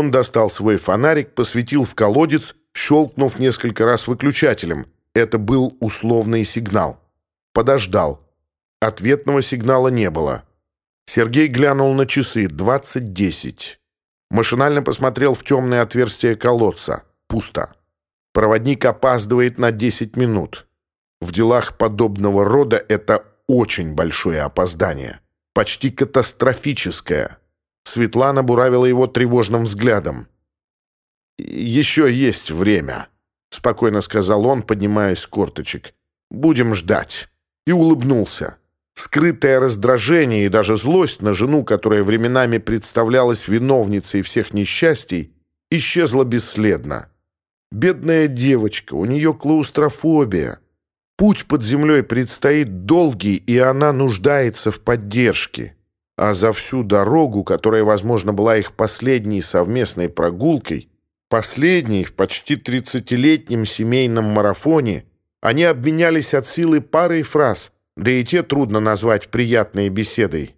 Он достал свой фонарик, посветил в колодец, щелкнув несколько раз выключателем. Это был условный сигнал. Подождал. Ответного сигнала не было. Сергей глянул на часы. 20.10. Машинально посмотрел в темное отверстие колодца. Пусто. Проводник опаздывает на 10 минут. В делах подобного рода это очень большое опоздание. Почти катастрофическое. Светлана буравила его тревожным взглядом. «Еще есть время», — спокойно сказал он, поднимаясь с корточек. «Будем ждать». И улыбнулся. Скрытое раздражение и даже злость на жену, которая временами представлялась виновницей всех несчастий, исчезла бесследно. Бедная девочка, у нее клаустрофобия. Путь под землей предстоит долгий, и она нуждается в поддержке. А за всю дорогу, которая, возможно, была их последней совместной прогулкой, последней в почти тридцатилетнем семейном марафоне, они обменялись от силы парой фраз, да и те трудно назвать приятной беседой.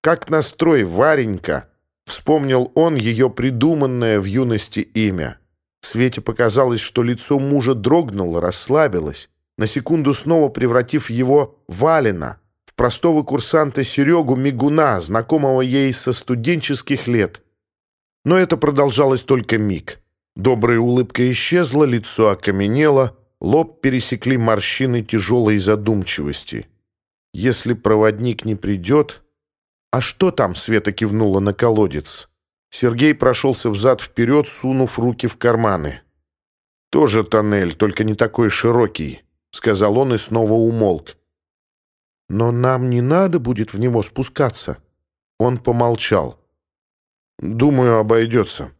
«Как настрой, Варенька!» — вспомнил он ее придуманное в юности имя. Свете показалось, что лицо мужа дрогнуло, расслабилось на секунду снова превратив его в Валина, в простого курсанта Серегу Мигуна, знакомого ей со студенческих лет. Но это продолжалось только миг. Добрая улыбка исчезла, лицо окаменело, лоб пересекли морщины тяжелой задумчивости. Если проводник не придет... А что там, Света кивнула на колодец? Сергей прошелся взад-вперед, сунув руки в карманы. Тоже тоннель, только не такой широкий. — сказал он и снова умолк. Но нам не надо будет в него спускаться». Он помолчал. «Думаю, обойдется.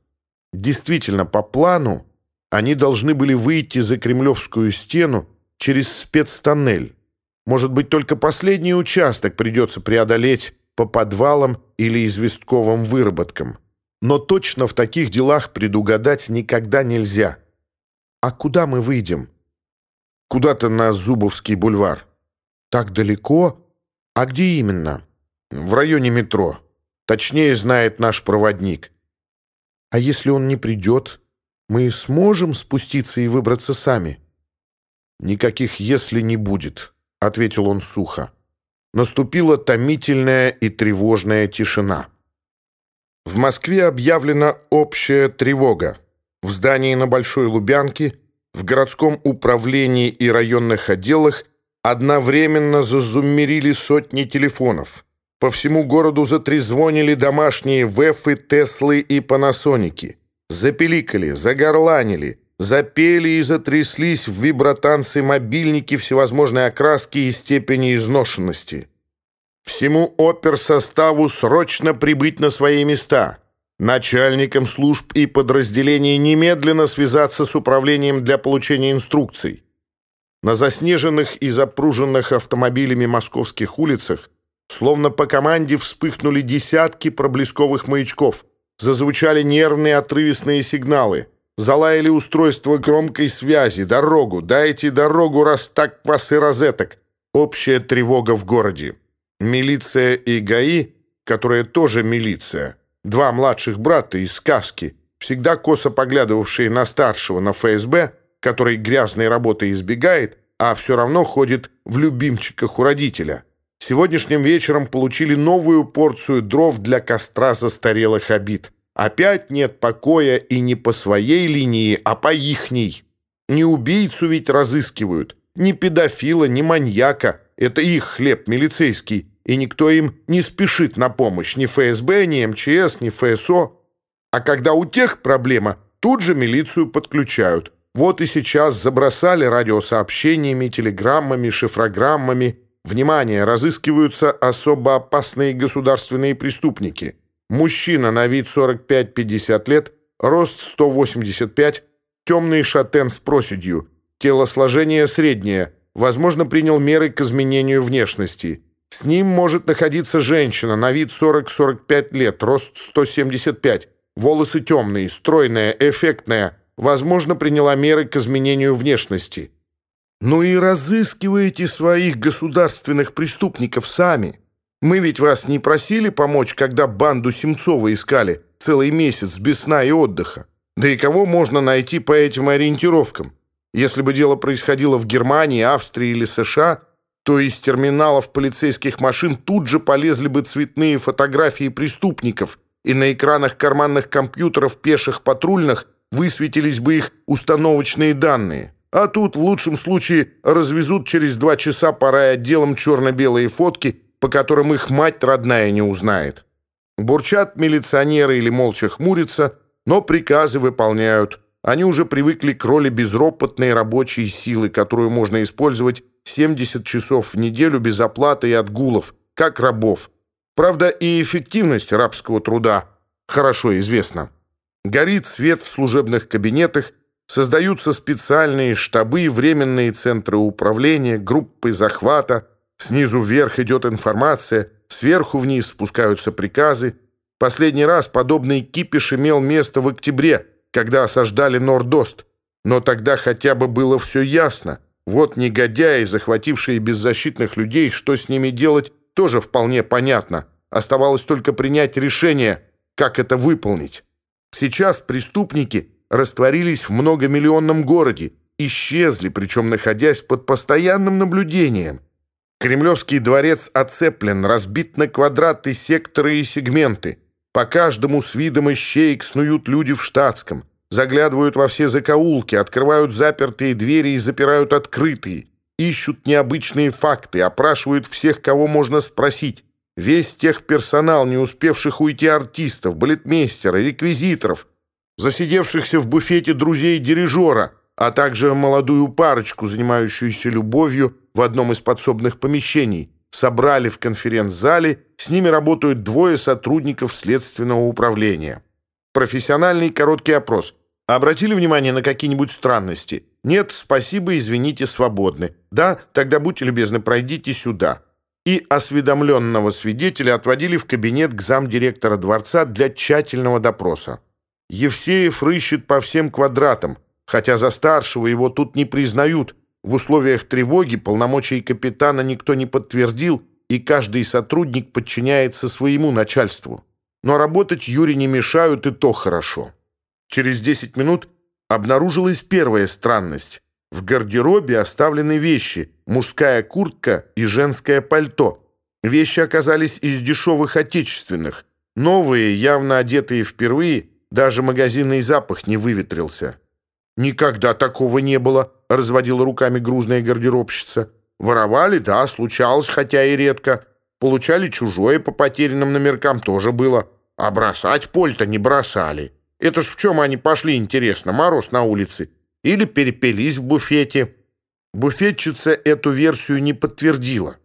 Действительно, по плану они должны были выйти за Кремлевскую стену через спецтоннель. Может быть, только последний участок придется преодолеть по подвалам или известковым выработкам. Но точно в таких делах предугадать никогда нельзя. А куда мы выйдем? Куда-то на Зубовский бульвар. Так далеко? А где именно? В районе метро. Точнее знает наш проводник. А если он не придет, мы сможем спуститься и выбраться сами? Никаких «если» не будет, — ответил он сухо. Наступила томительная и тревожная тишина. В Москве объявлена общая тревога. В здании на Большой Лубянке — в городском управлении и районных Одновременно временно зазуммерили сотни телефонов. По всему городу затрезвонили домашние ВЭФы, Теслы и Панасоники. Запеликали, загорланили, запели и затряслись в вибротанцы мобильники всевозможной окраски и степени изношенности. Всему опер-составу срочно прибыть на свои места. Начальникам служб и подразделений немедленно связаться с управлением для получения инструкций. На заснеженных и запруженных автомобилями московских улицах словно по команде вспыхнули десятки проблесковых маячков, зазвучали нервные отрывистые сигналы, залаяли устройства громкой связи, дорогу, дайте дорогу, раз так вас и розеток. Общая тревога в городе. Милиция и ГАИ, которая тоже милиция, Два младших брата из сказки, всегда косо поглядывавшие на старшего на ФСБ, который грязной работы избегает, а все равно ходит в любимчиках у родителя. Сегодняшним вечером получили новую порцию дров для костра застарелых обид. Опять нет покоя и не по своей линии, а по ихней. Не убийцу ведь разыскивают, ни педофила, ни маньяка. Это их хлеб милицейский, и никто им не спешит на помощь, ни ФСБ, ни МЧС, ни ФСО. А когда у тех проблема, тут же милицию подключают – Вот и сейчас забросали радиосообщениями, телеграммами, шифрограммами. Внимание, разыскиваются особо опасные государственные преступники. Мужчина на вид 45-50 лет, рост 185, темный шатен с проседью, телосложение среднее, возможно, принял меры к изменению внешности – с ним может находиться женщина на вид 40-45 лет, рост 175, волосы темные, стройная, эффектная, возможно, приняла меры к изменению внешности. «Ну и разыскиваете своих государственных преступников сами. Мы ведь вас не просили помочь, когда банду Семцова искали целый месяц без сна и отдыха. Да и кого можно найти по этим ориентировкам? Если бы дело происходило в Германии, Австрии или США, то из терминалов полицейских машин тут же полезли бы цветные фотографии преступников, и на экранах карманных компьютеров пеших патрульных – высветились бы их установочные данные. А тут в лучшем случае развезут через два часа пора отделом черно-белые фотки, по которым их мать родная не узнает. Бурчат милиционеры или молча хмурятся, но приказы выполняют. Они уже привыкли к роли безропотной рабочей силы, которую можно использовать 70 часов в неделю без оплаты и отгулов, как рабов. Правда, и эффективность рабского труда хорошо известна. Горит свет в служебных кабинетах, создаются специальные штабы, временные центры управления, группы захвата, снизу вверх идет информация, сверху вниз спускаются приказы. Последний раз подобный кипиш имел место в октябре, когда осаждали Нордост. Но тогда хотя бы было все ясно. Вот негодяи, захватившие беззащитных людей, что с ними делать, тоже вполне понятно. Оставалось только принять решение, как это выполнить. Сейчас преступники растворились в многомиллионном городе, исчезли, причем находясь под постоянным наблюдением. Кремлевский дворец оцеплен, разбит на квадраты, секторы и сегменты. По каждому с видом ищеек снуют люди в штатском, заглядывают во все закоулки, открывают запертые двери и запирают открытые, ищут необычные факты, опрашивают всех, кого можно спросить весь тех персонал, не успевших уйти артистов, балетмейстера, реквизиторов, засидевшихся в буфете друзей дирижера, а также молодую парочку, занимающуюся любовью в одном из подсобных помещений, собрали в конференц-зале, с ними работают двое сотрудников следственного управления. Профессиональный короткий опрос. Обратили внимание на какие-нибудь странности? Нет, спасибо, извините, свободны. Да, тогда будьте любезны, пройдите сюда и осведомленного свидетеля отводили в кабинет к замдиректора дворца для тщательного допроса. Евсеев рыщет по всем квадратам, хотя за старшего его тут не признают. В условиях тревоги полномочий капитана никто не подтвердил, и каждый сотрудник подчиняется своему начальству. Но работать Юре не мешают, и то хорошо. Через 10 минут обнаружилась первая странность. В гардеробе оставлены вещи, мужская куртка и женское пальто. Вещи оказались из дешевых отечественных. Новые, явно одетые впервые, даже магазинный запах не выветрился. «Никогда такого не было», — разводила руками грузная гардеробщица. «Воровали, да, случалось, хотя и редко. Получали чужое по потерянным номеркам тоже было. А бросать поль-то не бросали. Это ж в чем они пошли, интересно, мороз на улице Или перепелись в буфете. Буфетчица эту версию не подтвердила.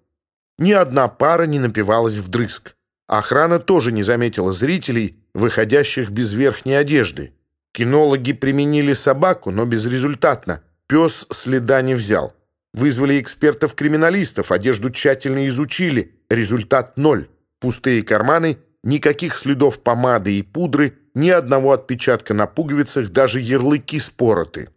Ни одна пара не напивалась вдрызг. Охрана тоже не заметила зрителей, выходящих без верхней одежды. Кинологи применили собаку, но безрезультатно. Пес следа не взял. Вызвали экспертов-криминалистов, одежду тщательно изучили. Результат ноль. Пустые карманы, никаких следов помады и пудры, ни одного отпечатка на пуговицах, даже ярлыки спороты.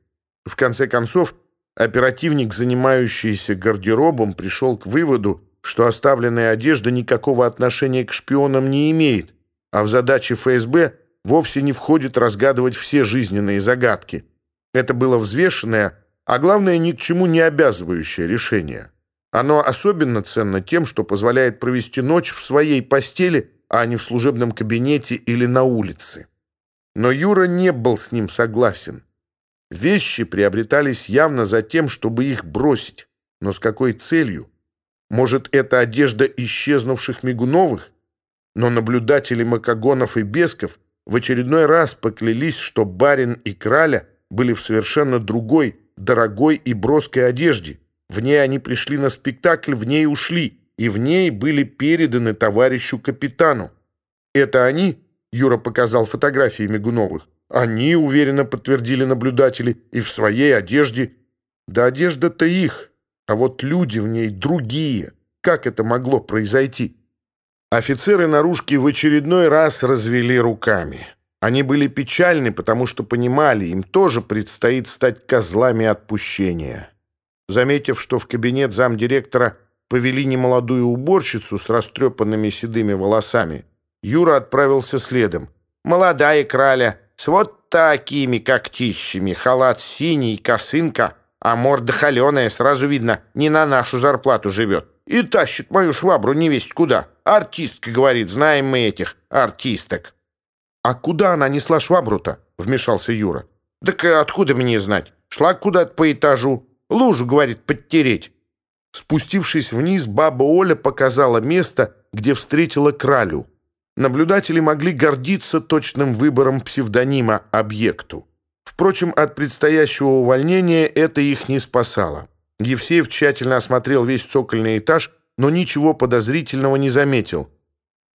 В конце концов оперативник, занимающийся гардеробом, пришел к выводу, что оставленная одежда никакого отношения к шпионам не имеет, а в задачи ФСБ вовсе не входит разгадывать все жизненные загадки. Это было взвешенное, а главное, ни к чему не обязывающее решение. Оно особенно ценно тем, что позволяет провести ночь в своей постели, а не в служебном кабинете или на улице. Но Юра не был с ним согласен. Вещи приобретались явно за тем, чтобы их бросить. Но с какой целью? Может, это одежда исчезнувших Мигуновых? Но наблюдатели Макогонов и Бесков в очередной раз поклялись, что барин и краля были в совершенно другой, дорогой и броской одежде. В ней они пришли на спектакль, в ней ушли, и в ней были переданы товарищу капитану. Это они, Юра показал фотографии Мигуновых, Они уверенно подтвердили наблюдатели и в своей одежде. Да одежда-то их, а вот люди в ней другие. Как это могло произойти? Офицеры наружки в очередной раз развели руками. Они были печальны, потому что понимали, им тоже предстоит стать козлами отпущения. Заметив, что в кабинет замдиректора повели немолодую уборщицу с растрепанными седыми волосами, Юра отправился следом. «Молодая краля!» с Вот такими когтищами, халат синий, косынка, а морда холеная, сразу видно, не на нашу зарплату живет. И тащит мою швабру не весть куда. Артистка, говорит, знаем мы этих артисток. «А куда она несла швабру-то?» — вмешался Юра. «Так откуда мне знать? Шла куда-то по этажу. Лужу, говорит, подтереть». Спустившись вниз, баба Оля показала место, где встретила кралю. Наблюдатели могли гордиться точным выбором псевдонима объекту. Впрочем, от предстоящего увольнения это их не спасало. Евсеев тщательно осмотрел весь цокольный этаж, но ничего подозрительного не заметил.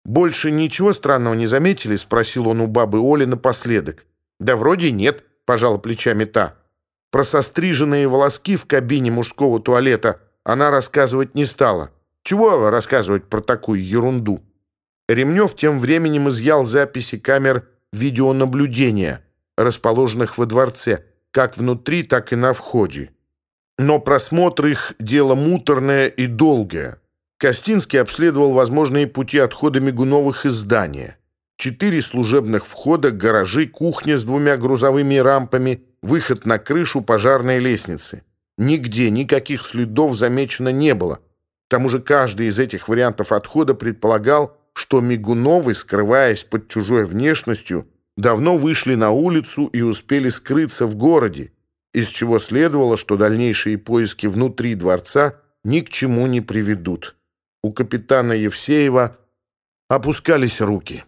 «Больше ничего странного не заметили?» — спросил он у бабы Оли напоследок. «Да вроде нет», — пожала плечами та. Про состриженные волоски в кабине мужского туалета она рассказывать не стала. Чего рассказывать про такую ерунду? Ремнев тем временем изъял записи камер видеонаблюдения, расположенных во дворце, как внутри, так и на входе. Но просмотр их – дело муторное и долгое. Костинский обследовал возможные пути отхода Мигуновых из здания. Четыре служебных входа, гаражи, кухня с двумя грузовыми рампами, выход на крышу пожарной лестницы. Нигде никаких следов замечено не было. К тому же каждый из этих вариантов отхода предполагал – что Мигуновы, скрываясь под чужой внешностью, давно вышли на улицу и успели скрыться в городе, из чего следовало, что дальнейшие поиски внутри дворца ни к чему не приведут. У капитана Евсеева опускались руки.